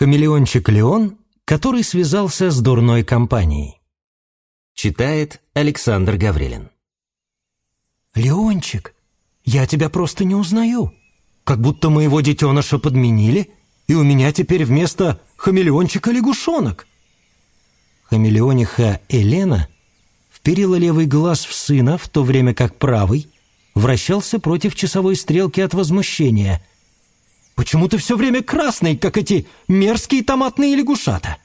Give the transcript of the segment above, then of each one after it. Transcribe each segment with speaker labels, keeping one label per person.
Speaker 1: Хамелеончик Леон, который связался с дурной компанией. Читает Александр Гаврилин.
Speaker 2: «Леончик, я тебя просто не узнаю. Как будто моего детеныша подменили, и у меня теперь вместо хамелеончика лягушонок».
Speaker 1: Хамелеониха Елена вперила левый глаз в сына, в то время как правый вращался против часовой стрелки от возмущения.
Speaker 2: «Почему ты все время красный, как эти мерзкие томатные лягушата?»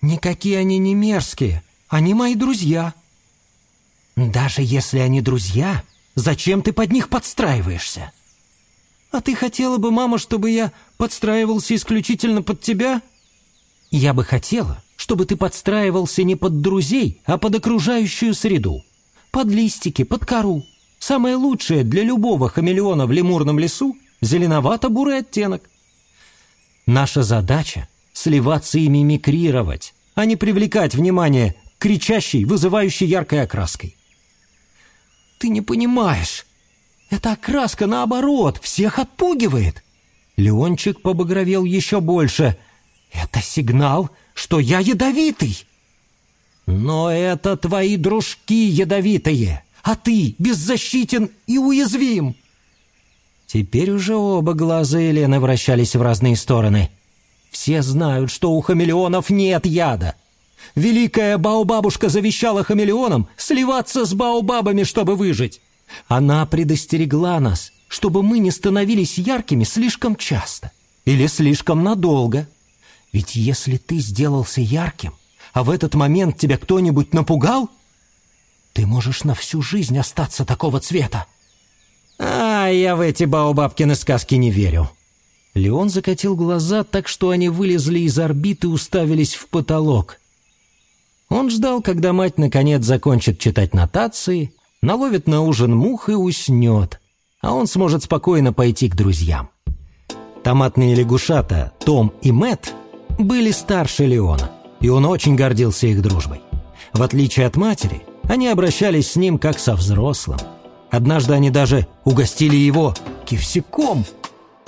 Speaker 3: «Никакие они не мерзкие, они мои друзья».
Speaker 2: «Даже если они друзья, зачем ты под них подстраиваешься?»
Speaker 3: «А ты хотела бы, мама, чтобы я подстраивался исключительно под тебя?»
Speaker 2: «Я бы хотела, чтобы ты подстраивался не под друзей, а под окружающую среду. Под листики, под кору. Самое лучшее для любого хамелеона в лемурном лесу — зеленовато-бурый оттенок. Наша задача — сливаться и мимикрировать, а не привлекать внимание кричащей, вызывающей яркой окраской.
Speaker 3: Ты не понимаешь. Эта окраска, наоборот, всех отпугивает.
Speaker 2: Леончик побагровел еще больше. Это сигнал, что я ядовитый. Но это твои дружки ядовитые, а ты беззащитен и уязвим. Теперь уже оба глаза Елены вращались в разные стороны. Все знают, что у хамелеонов нет яда. Великая Баобабушка завещала хамелеонам сливаться с Баобабами, чтобы выжить. Она предостерегла нас, чтобы мы не становились яркими слишком часто или слишком надолго. Ведь если ты сделался ярким, а в этот момент тебя кто-нибудь напугал, ты можешь на всю жизнь остаться такого цвета. А я в эти Баобабкины сказки не верю. Леон закатил глаза так, что они вылезли из орбиты и уставились в потолок. Он ждал, когда мать наконец закончит читать нотации, наловит на ужин мух и уснет, а он сможет спокойно пойти к друзьям. Томатные лягушата Том и Мэт были старше Леона, и он очень гордился их дружбой. В отличие от матери, они обращались с ним как со взрослым. Однажды они даже угостили его кивсиком,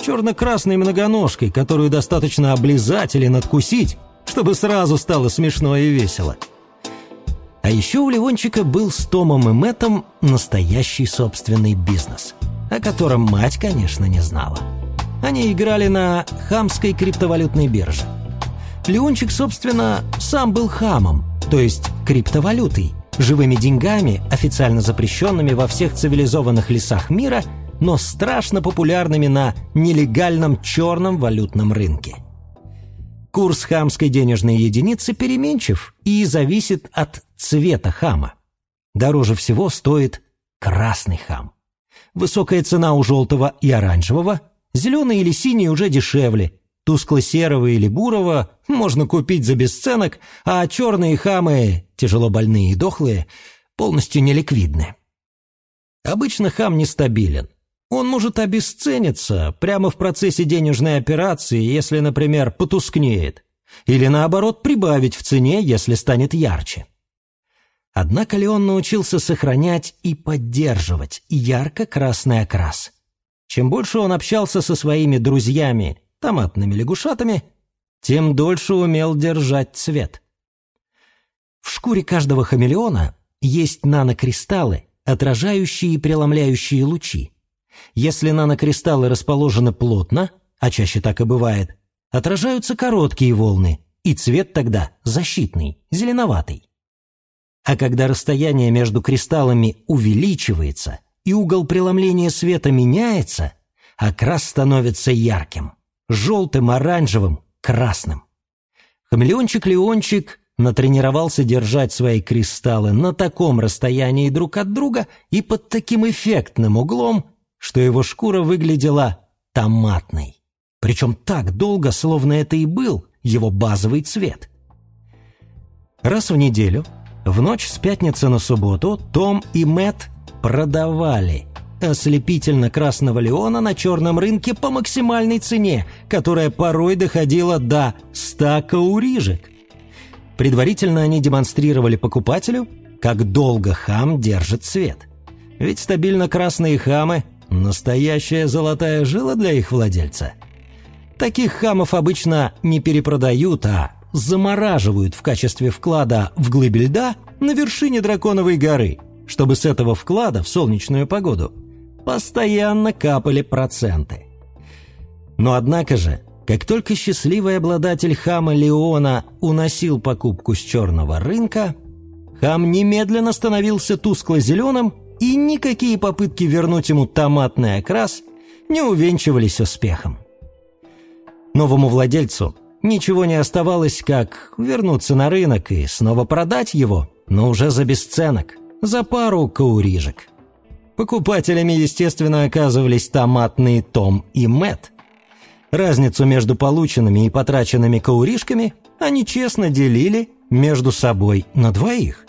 Speaker 2: черно-красной многоножкой, которую достаточно облизать или надкусить, чтобы сразу стало смешно и весело – а еще у Ливончика был с Томом и Мэттом настоящий собственный бизнес, о котором мать, конечно, не знала. Они играли на хамской криптовалютной бирже. Леончик, собственно, сам был хамом, то есть криптовалютой, живыми деньгами, официально запрещенными во всех цивилизованных лесах мира, но страшно популярными на нелегальном черном валютном рынке. Курс хамской денежной единицы переменчив и зависит от цвета хама. Дороже всего стоит красный хам. Высокая цена у желтого и оранжевого, зеленый или синий уже дешевле, тускло-серого или бурого можно купить за бесценок, а черные хамы, тяжело больные и дохлые, полностью неликвидны. Обычно хам нестабилен. Он может обесцениться прямо в процессе денежной операции, если, например, потускнеет, или наоборот прибавить в цене, если станет ярче. Однако Леон научился сохранять и поддерживать ярко-красный окрас. Чем больше он общался со своими друзьями, томатными лягушатами, тем дольше умел держать цвет. В шкуре каждого хамелеона есть нанокристаллы, отражающие и преломляющие лучи. Если нанокристаллы расположены плотно, а чаще так и бывает, отражаются короткие волны, и цвет тогда защитный, зеленоватый. А когда расстояние между кристаллами увеличивается и угол преломления света меняется, окрас становится ярким, желтым, оранжевым, красным. Хамелеончик-леончик натренировался держать свои кристаллы на таком расстоянии друг от друга и под таким эффектным углом, что его шкура выглядела томатной. Причем так долго, словно это и был его базовый цвет. Раз в неделю в ночь с пятницы на субботу Том и Мэт продавали ослепительно красного леона на черном рынке по максимальной цене, которая порой доходила до 100 каурижек. Предварительно они демонстрировали покупателю, как долго хам держит цвет. Ведь стабильно красные хамы – настоящая золотая жила для их владельца.
Speaker 1: Таких хамов обычно не перепродают, а замораживают в качестве вклада в глыбе льда на вершине Драконовой горы, чтобы с этого вклада в солнечную погоду постоянно капали проценты. Но однако же, как только счастливый обладатель хама Леона уносил покупку с черного рынка, хам немедленно становился тускло-зеленым, и никакие попытки вернуть ему томатный окрас не увенчивались успехом. Новому владельцу ничего не оставалось, как вернуться на рынок и снова продать его, но уже за бесценок, за пару каурижек. Покупателями, естественно, оказывались томатные Том и Мэт. Разницу между полученными и потраченными кауришками они честно делили между собой на двоих.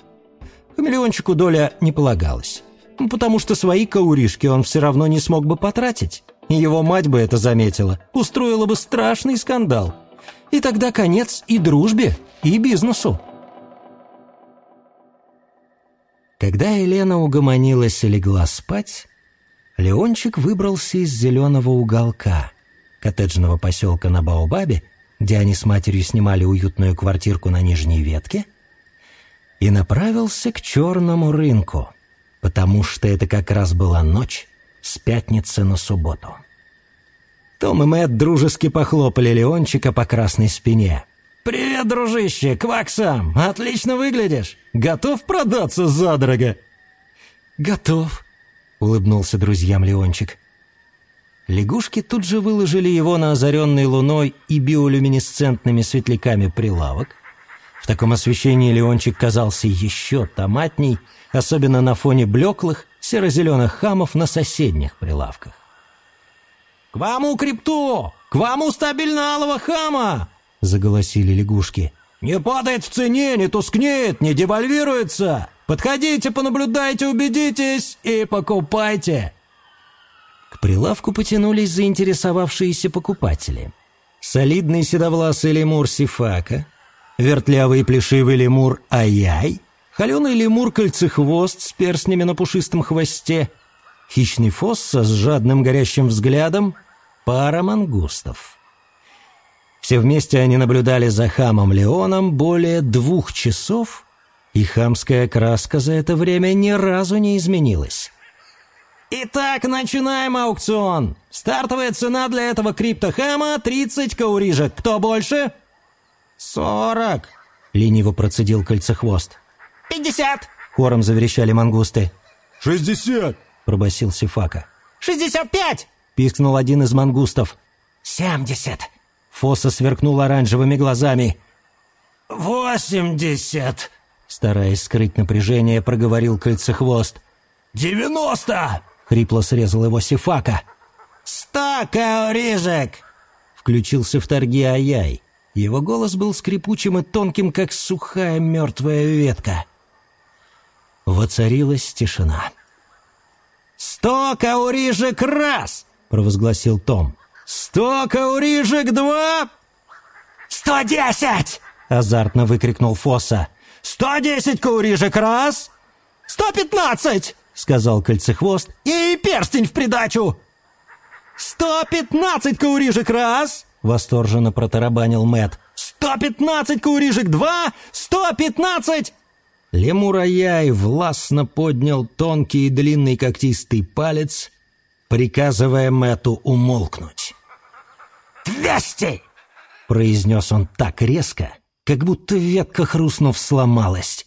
Speaker 1: Хамелеончику доля не полагалась, потому что свои кауришки он все равно не смог бы потратить. Его мать бы это заметила, устроила бы страшный скандал. И тогда конец и дружбе, и бизнесу. Когда Елена угомонилась и легла спать, Леончик выбрался из зеленого уголка коттеджного поселка на Баобабе, где они с матерью снимали уютную квартирку на нижней ветке, и направился к черному рынку, потому что это как раз была ночь с пятницы на субботу. Том и Мэтт дружески похлопали Леончика по красной спине. «Привет, дружище! Кваксам! Отлично выглядишь! Готов продаться задорого?»
Speaker 3: «Готов», —
Speaker 1: улыбнулся друзьям Леончик. Лягушки тут же выложили его на озаренный луной и биолюминесцентными светляками прилавок. В таком освещении Леончик казался еще томатней, особенно на фоне блеклых серо-зеленых хамов на соседних прилавках. «К вам у крипту! К вам у стабильного хама!» — заголосили лягушки. «Не падает в цене, не тускнеет, не девальвируется! Подходите, понаблюдайте, убедитесь и покупайте!» К прилавку потянулись заинтересовавшиеся покупатели. Солидный седовласый лемур Сифака, вертлявый плешивый лемур Аяй, холеный лемур Кольцехвост с перстнями на пушистом хвосте, хищный фосса с жадным горящим взглядом, пара мангустов. Все вместе они наблюдали за хамом Леоном более двух часов, и хамская краска за это время ни разу не изменилась. Итак, начинаем аукцион. Стартовая цена для этого криптохама 30 каурижек. Кто больше? 40, лениво процедил кольцехвост. 50, хором заверещали мангусты.
Speaker 4: 60,
Speaker 1: пробасил Сифака.
Speaker 2: 65,
Speaker 1: пискнул один из мангустов.
Speaker 2: 70,
Speaker 1: Фоса сверкнул оранжевыми глазами.
Speaker 2: «Восемьдесят!»
Speaker 1: Стараясь скрыть напряжение, проговорил кольцехвост.
Speaker 2: «Девяносто!»
Speaker 1: — хрипло срезал его Сифака.
Speaker 2: «Сто, Каорижек!»
Speaker 1: — включился в торги Аяй. Его голос был скрипучим и тонким, как сухая мертвая ветка. Воцарилась тишина.
Speaker 2: «Сто каурижек раз!»
Speaker 1: — провозгласил Том.
Speaker 2: «Сто каурижек два!» «Сто десять!»
Speaker 1: — азартно выкрикнул Фосса.
Speaker 2: «Сто десять каурижек раз!» «Сто пятнадцать!»
Speaker 1: — сказал Кольцехвост.
Speaker 2: «И перстень в придачу!» «Сто пятнадцать каурижек раз!»
Speaker 1: — восторженно протарабанил Мэт.
Speaker 2: «Сто пятнадцать каурижек два! Сто пятнадцать!»
Speaker 1: Лемураяй властно поднял тонкий и длинный когтистый палец, приказывая Мэту умолкнуть.
Speaker 2: «Двести!»
Speaker 1: — произнес он так резко, как будто ветка, хрустнув, сломалась.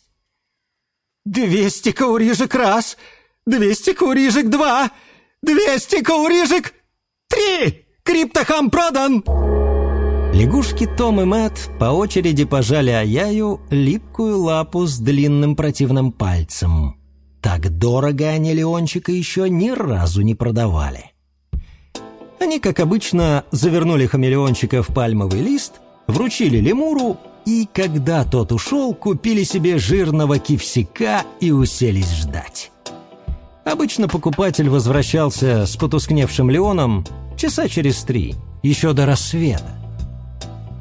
Speaker 2: «Двести каурижек раз! Двести каурижек два! Двести каурижек три! Криптохам продан!»
Speaker 1: Лягушки Том и Мэт по очереди пожали Аяю липкую лапу с длинным противным пальцем. Так дорого они Леончика еще ни разу не продавали. Они, как обычно, завернули хамелеончика в пальмовый лист, вручили лемуру и, когда тот ушел, купили себе жирного кивсика и уселись ждать. Обычно покупатель возвращался с потускневшим Леоном часа через три, еще до рассвета.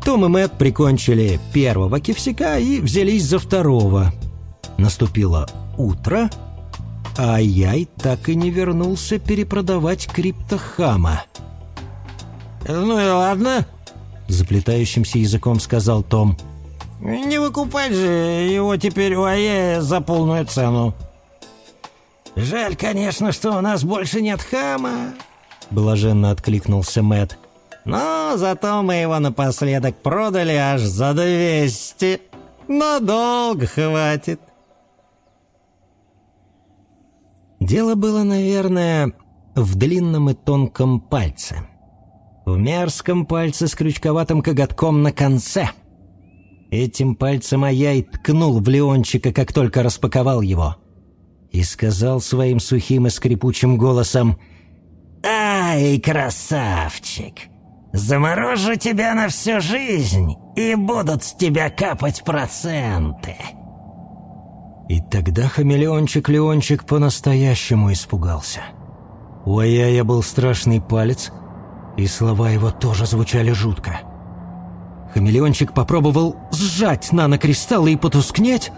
Speaker 1: Том и Мэтт прикончили первого кивсика и взялись за второго. Наступило утро, а Яй так и не вернулся перепродавать криптохама.
Speaker 2: «Ну и ладно»,
Speaker 1: Заплетающимся языком сказал Том.
Speaker 2: «Не выкупать же его теперь у Ае за полную цену». «Жаль, конечно, что у нас больше нет хама», — блаженно откликнулся Мэт. «Но зато мы его напоследок продали аж за двести. Надолго хватит».
Speaker 1: Дело было, наверное, в длинном и тонком пальце. В мерзком пальце с крючковатым коготком на конце. Этим пальцем Аяй ткнул в Леончика, как только распаковал его. И сказал своим сухим и скрипучим голосом «Ай, красавчик! Заморожу тебя на всю жизнь, и будут с тебя капать проценты!» И тогда хамелеончик-леончик по-настоящему испугался. У Аяя был страшный палец, и слова его тоже звучали жутко. Хамелеончик попробовал сжать нанокристаллы и потускнеть,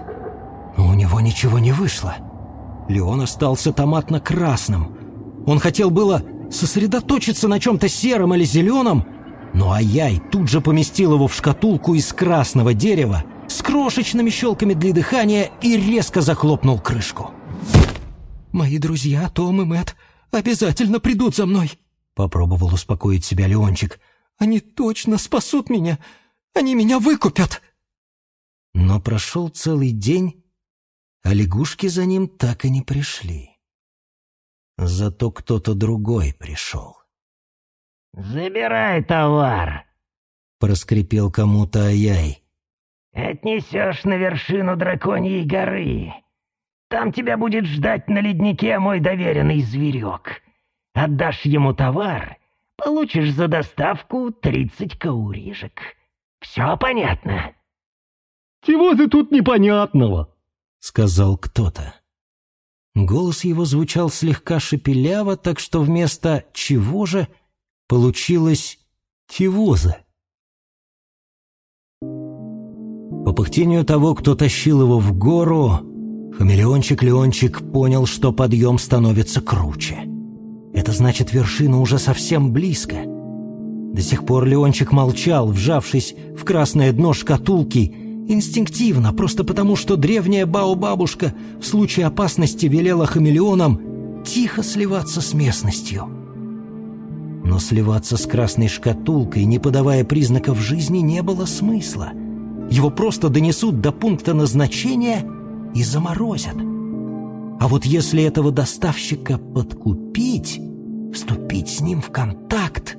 Speaker 1: но у него ничего не вышло. Леон остался томатно-красным. Он хотел было сосредоточиться на чем-то сером или зеленом, но Аяй тут же поместил его в шкатулку из красного дерева, с крошечными щелками для дыхания и резко захлопнул крышку.
Speaker 3: «Мои друзья, Том и Мэтт, обязательно придут за мной!»
Speaker 1: Попробовал успокоить себя Леончик.
Speaker 3: «Они точно спасут меня! Они меня выкупят!»
Speaker 1: Но прошел целый день, а лягушки за ним так и не пришли. Зато кто-то другой пришел.
Speaker 4: «Забирай товар!»
Speaker 1: — проскрипел кому-то Аяй.
Speaker 4: Отнесешь на вершину драконьей горы. Там тебя будет ждать на леднике мой доверенный зверек. Отдашь ему товар, получишь за доставку тридцать каурижек. Все понятно?»
Speaker 5: «Чего же тут непонятного?»
Speaker 1: — сказал кто-то. Голос его звучал слегка шепеляво, так что вместо «чего же» получилось «чего-за». По пыхтению того, кто тащил его в гору, хамелеончик-леончик понял, что подъем становится круче. Это значит, вершина уже совсем близко. До сих пор Леончик молчал, вжавшись в красное дно шкатулки, инстинктивно, просто потому, что древняя Бао-бабушка в случае опасности велела хамелеонам тихо сливаться с местностью. Но сливаться с красной шкатулкой, не подавая признаков жизни, не было смысла — его просто донесут до пункта назначения и заморозят. А вот если этого доставщика подкупить, вступить с ним в контакт...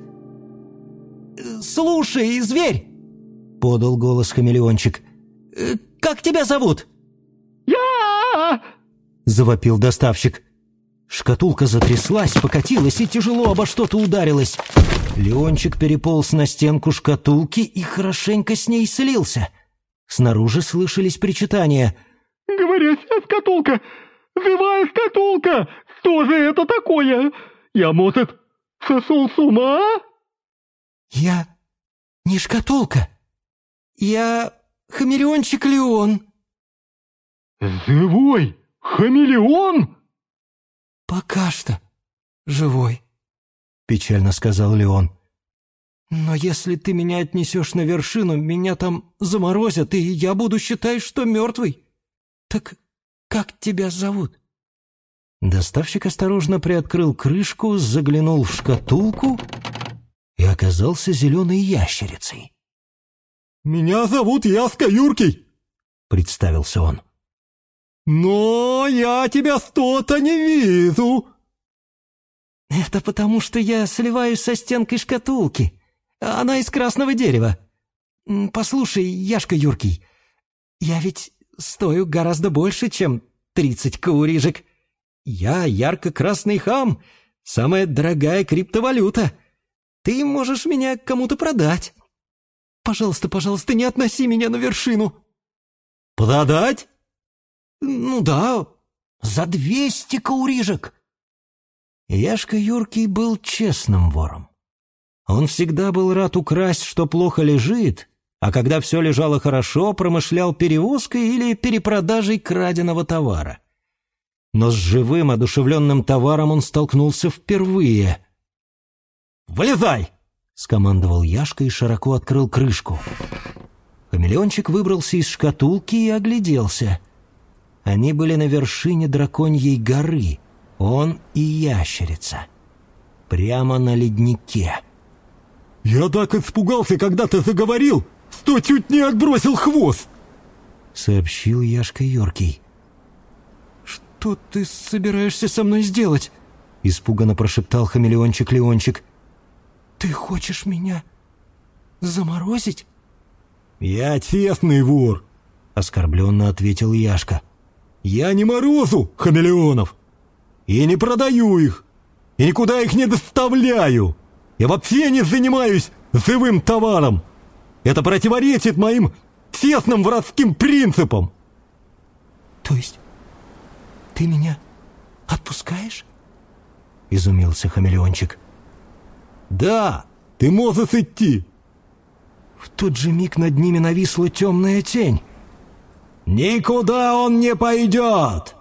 Speaker 3: «Слушай, зверь!»
Speaker 1: — подал голос хамелеончик.
Speaker 3: «Э, «Как тебя зовут?»
Speaker 5: «Я!»
Speaker 1: — завопил доставщик. Шкатулка затряслась, покатилась и тяжело обо что-то ударилась. Леончик переполз на стенку шкатулки и хорошенько с ней слился — Снаружи слышались причитания.
Speaker 5: «Говорящая шкатулка! Живая шкатулка! Что же это такое? Я, может, сошел с ума?»
Speaker 3: «Я не шкатулка. Я хамелеончик Леон».
Speaker 5: «Живой хамелеон?»
Speaker 3: «Пока что живой», —
Speaker 1: печально сказал Леон.
Speaker 3: Но если ты меня отнесешь на вершину, меня там заморозят, и я буду считать, что мертвый. Так как тебя зовут?»
Speaker 1: Доставщик осторожно приоткрыл крышку, заглянул в шкатулку и оказался зеленой ящерицей.
Speaker 5: «Меня зовут Яска Юркий», — представился он. «Но я тебя что-то не вижу».
Speaker 3: «Это потому, что я сливаюсь со стенкой шкатулки», она из красного дерева. Послушай, Яшка Юркий, я ведь стою гораздо больше, чем тридцать каурижек. Я ярко-красный хам, самая дорогая криптовалюта. Ты можешь меня кому-то продать. Пожалуйста, пожалуйста, не относи меня на вершину.
Speaker 1: Продать?
Speaker 3: Ну да, за двести каурижек.
Speaker 1: Яшка Юркий был честным вором. Он всегда был рад украсть, что плохо лежит, а когда все лежало хорошо, промышлял перевозкой или перепродажей краденого товара. Но с живым, одушевленным товаром он столкнулся впервые.
Speaker 5: «Вылезай!»
Speaker 1: — скомандовал Яшка и широко открыл крышку. Хамелеончик выбрался из шкатулки и огляделся. Они были на вершине драконьей горы, он и ящерица. Прямо на леднике.
Speaker 5: «Я так испугался, когда ты заговорил, что чуть не отбросил хвост!»
Speaker 1: Сообщил Яшка Йоркий.
Speaker 2: «Что ты собираешься со мной сделать?»
Speaker 1: Испуганно прошептал хамелеончик Леончик.
Speaker 2: «Ты хочешь меня заморозить?»
Speaker 5: «Я честный вор», — оскорбленно ответил Яшка. «Я не морозу хамелеонов и не продаю их, и никуда их не доставляю. Я вообще не занимаюсь живым товаром. Это противоречит моим честным воровским принципам».
Speaker 2: «То есть ты меня отпускаешь?»
Speaker 1: — изумился хамелеончик.
Speaker 5: «Да, ты можешь идти!»
Speaker 2: В тот же миг над ними нависла темная тень.
Speaker 5: «Никуда он не пойдет!»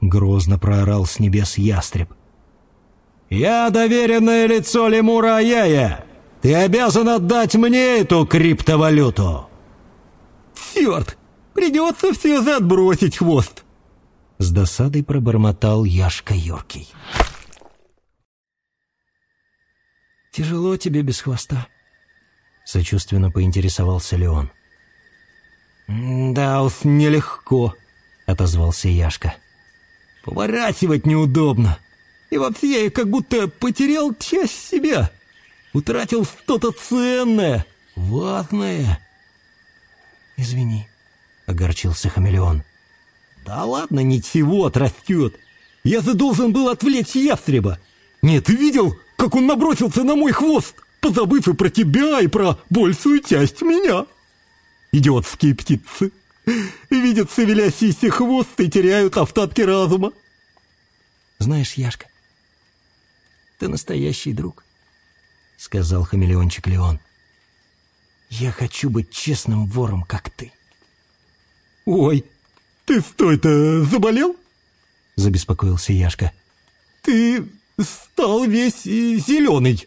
Speaker 1: Грозно проорал с небес ястреб.
Speaker 5: «Я доверенное лицо лемура Аяя! Ты обязан отдать мне эту криптовалюту!» «Черт! Придется все же отбросить хвост!»
Speaker 1: С досадой пробормотал Яшка Йоркий.
Speaker 2: «Тяжело тебе без хвоста?»
Speaker 1: Сочувственно поинтересовался Леон.
Speaker 5: «Да уж, нелегко», — отозвался Яшка. «Поворачивать неудобно. И вообще я как будто потерял часть себя. Утратил что-то ценное, ватное».
Speaker 2: «Извини», —
Speaker 1: огорчился хамелеон.
Speaker 5: «Да ладно, ничего, отрастет. Я же должен был отвлечь ястреба. Нет, ты видел, как он набросился на мой хвост, позабыв и про тебя, и про большую часть меня. Идиотские птицы. Видят шевелящийся хвост и теряют остатки разума.
Speaker 2: Знаешь, Яшка, ты настоящий друг, —
Speaker 1: сказал хамелеончик Леон.
Speaker 2: Я хочу быть честным вором, как ты.
Speaker 5: Ой, ты что это, заболел?
Speaker 1: — забеспокоился Яшка.
Speaker 5: Ты стал весь зеленый.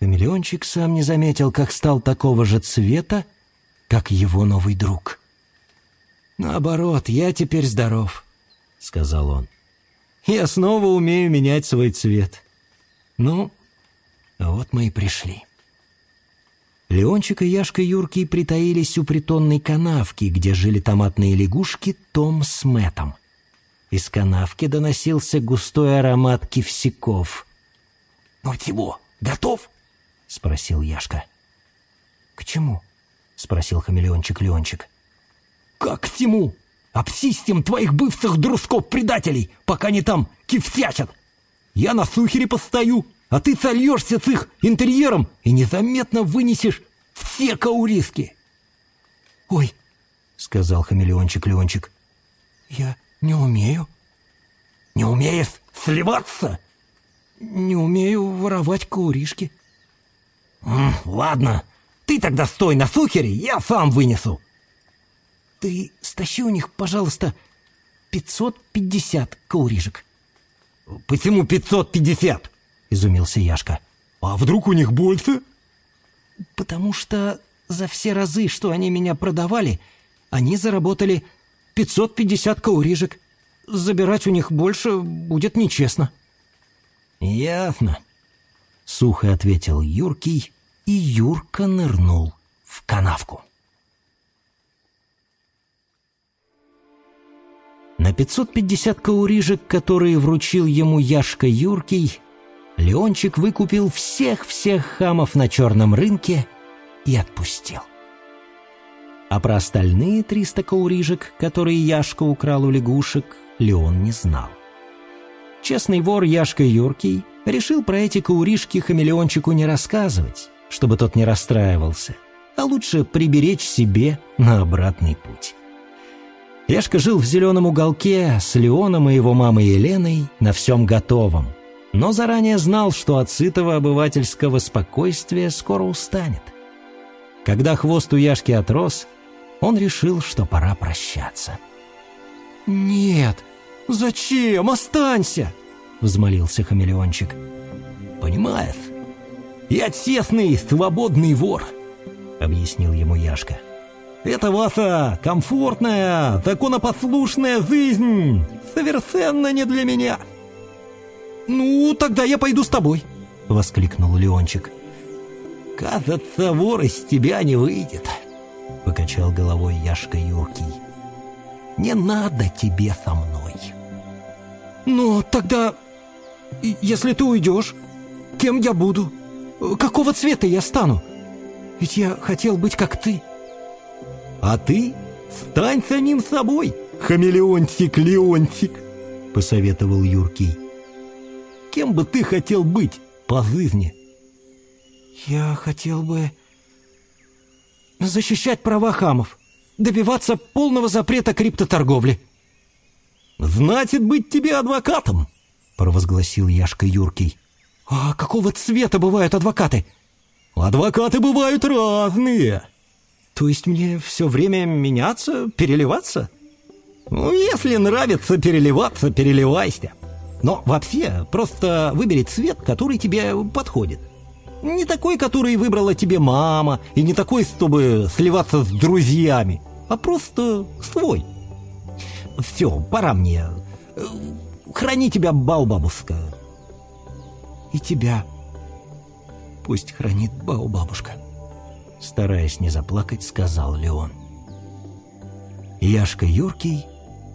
Speaker 1: Хамелеончик сам не заметил, как стал такого же цвета, как его новый друг.
Speaker 2: «Наоборот, я теперь здоров», — сказал он.
Speaker 1: «Я снова умею менять свой цвет.
Speaker 2: Ну, вот мы и пришли».
Speaker 1: Леончик и Яшка Юркий притаились у притонной канавки, где жили томатные лягушки Том с Мэтом. Из канавки доносился густой аромат кивсяков.
Speaker 2: «Ну чего, готов?» — спросил Яшка.
Speaker 1: «К чему?» — спросил хамелеончик-леончик.
Speaker 2: «Как к чему? Обсистем твоих бывших дружков-предателей, пока они там кифтячат! Я на сухере постою, а ты сольешься с их интерьером и незаметно вынесешь все кауриски!»
Speaker 1: «Ой!» — сказал хамелеончик-леончик.
Speaker 2: «Я «Не умею».
Speaker 5: «Не умеешь сливаться?»
Speaker 2: «Не умею воровать кауришки».
Speaker 5: «Ладно, ты тогда стой на сухере, я сам вынесу».
Speaker 2: «Ты стащи у них, пожалуйста, 550 кауришек».
Speaker 5: «Почему 550?» — изумился Яшка. «А вдруг у них больше?»
Speaker 2: «Потому что за все разы, что они меня продавали, они заработали 550 каурижек. Забирать у них больше будет нечестно».
Speaker 1: «Ясно», — сухо ответил Юркий, и Юрка нырнул в канавку. На 550 каурижек, которые вручил ему Яшка Юркий, Леончик выкупил всех-всех хамов на черном рынке и отпустил. А про остальные триста каурижек, которые Яшка украл у лягушек, Леон не знал. Честный вор Яшка Юркий решил про эти кауришки хамелеончику не рассказывать, чтобы тот не расстраивался, а лучше приберечь себе на обратный путь. Яшка жил в зеленом уголке с Леоном и его мамой Еленой на всем готовом, но заранее знал, что от сытого обывательского спокойствия скоро устанет. Когда хвост у Яшки отрос, он решил, что пора прощаться.
Speaker 2: «Нет, зачем? Останься!» — взмолился хамелеончик.
Speaker 5: «Понимаешь, Я честный, свободный вор», — объяснил ему Яшка. «Это ваша комфортная, законопослушная жизнь совершенно не для меня».
Speaker 2: «Ну, тогда я пойду с тобой», — воскликнул Леончик.
Speaker 5: «Кажется, вор из тебя не выйдет», — покачал головой Яшка Юркий. «Не надо тебе со мной».
Speaker 2: «Но тогда, если ты уйдешь, кем я буду? Какого цвета я стану? Ведь я хотел быть как ты».
Speaker 5: «А ты стань самим собой, хамелеончик-леончик», — посоветовал Юркий. «Кем бы ты хотел быть по жизни?»
Speaker 2: «Я хотел бы защищать права хамов, добиваться полного запрета криптоторговли».
Speaker 5: «Значит, быть тебе адвокатом», — провозгласил Яшка Юркий.
Speaker 2: «А какого цвета бывают адвокаты?»
Speaker 5: «Адвокаты бывают разные».
Speaker 2: «То есть мне все время меняться, переливаться?»
Speaker 5: «Ну, если нравится переливаться, переливайся. Но вообще, просто выбери цвет, который тебе подходит. Не такой, который выбрала тебе мама, и не такой, чтобы сливаться с друзьями, а просто свой. Все, пора мне. Храни тебя, Баубабушка.
Speaker 2: И тебя пусть хранит Баубабушка.
Speaker 1: Стараясь не заплакать, сказал Леон. Яшка Юркий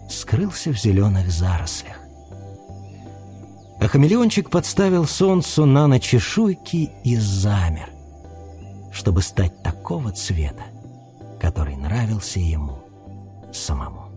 Speaker 1: скрылся в зеленых зарослях. А хамелеончик подставил солнцу на ночь чешуйки и замер, чтобы стать такого цвета, который нравился ему самому.